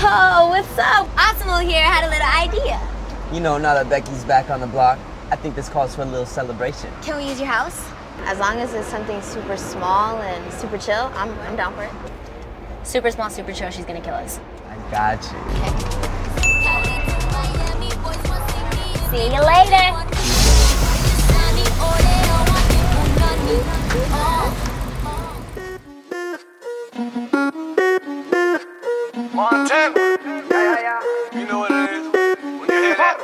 Oh, what's up? Osmo here had a little idea. You know, now that Becky's back on the block, I think this calls for a little celebration. Can we use your house? As long as it's something super small and super chill, I'm, I'm down for it. Super small, super chill, she's gonna kill us. I got you. See you later. Montana. Yeah, yeah, yeah. You know what it is. When you hear that,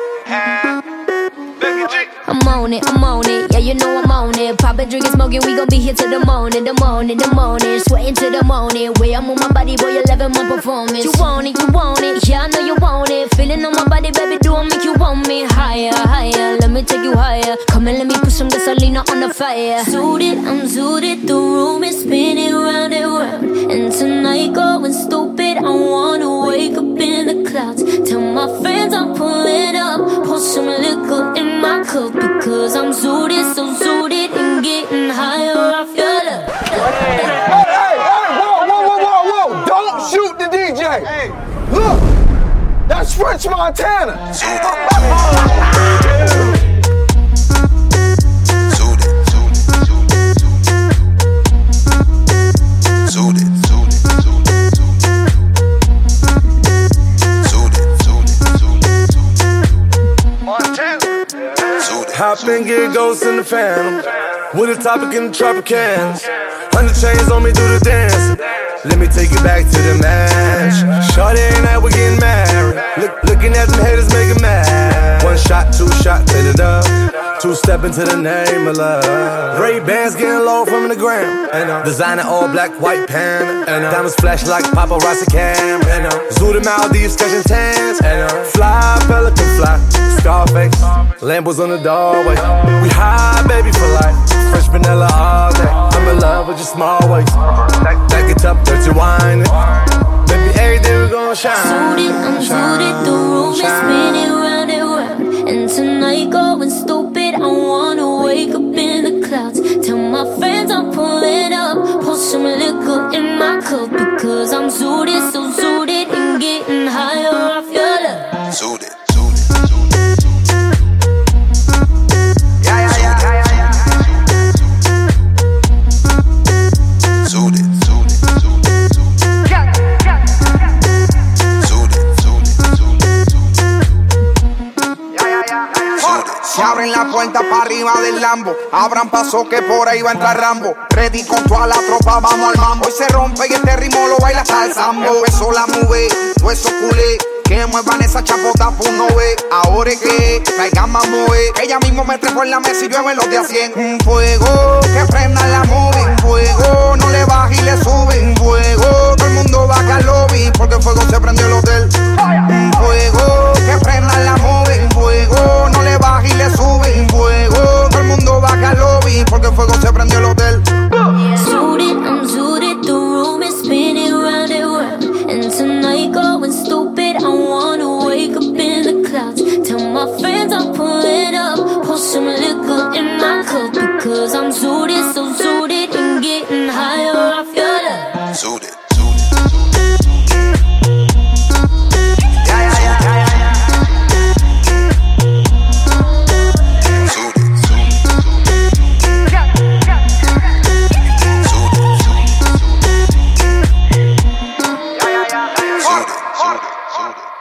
Becky G. I'm on it, I'm on it, yeah, you know I'm on it. Poppin', drinkin', smoking, we gon' be here till the morning, the morning, the morning. Sweating till the morning. Way I move my body, boy, you loving my performance. You want it, you want it, yeah, I know you want it. Feeling on my body, baby, do I make you want me higher, higher? Let me take you higher. Come and let me put some gasolina on the fire. Suited, I'm suited, the room is spinning round and round. And tonight going stupid, I wanna up, pour some liquor in my cup because I'm zooted, so zooted and getting higher off your love. Hey, hey, hey, whoa, whoa, whoa, whoa, whoa. Don't shoot the DJ. Hey. Look, that's French Montana. And get ghosts in the phantom. With a topic in the Tropicans. Hundred chains on me, do the dance. Let me take you back to the match. Shorty ain't that we getting married. Look, looking at them haters making mad. One shot, two shot, take it up. Two step into the name of love. Ray-Bans getting low from the gram. And uh, designer all black, white pan. And uh, diamonds flash like paparazzi cam. And uh, zoo the Maldives catching tans. And fly. Lambos on the doorway. We high, baby, for life. Fresh vanilla all day. I'm in love with your small waist. Back, back it up, dirty wine. Baby, every day we gon' shine. Suited, I'm suited, the room is spinning round and round. And tonight going stupid, I wanna wake up in the clouds. Tell my friends I'm pulling up, pour some liquor in my cup because I'm zooted, so zooted Se abren la puerta para arriba del Lambo. Abran paso que por ahí va a entrar Rambo. Ready con toda la tropa, vamos al mambo. Hoy se rompe y este ritmo lo baila hasta el sambo. Empezó la nube, todo eso culé. Que muevan esa chapota, pues no ve. Ahora es que traigan más moe. Ella mismo me trepó en la mesa y llueve los de a 100. Un fuego que prenda la movie. Un fuego no le baja y le sube. Un fuego, todo el mundo baja going stupid,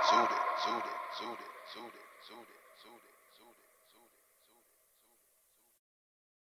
Suited, suited, suited, suited, suited, suited, suited, suited.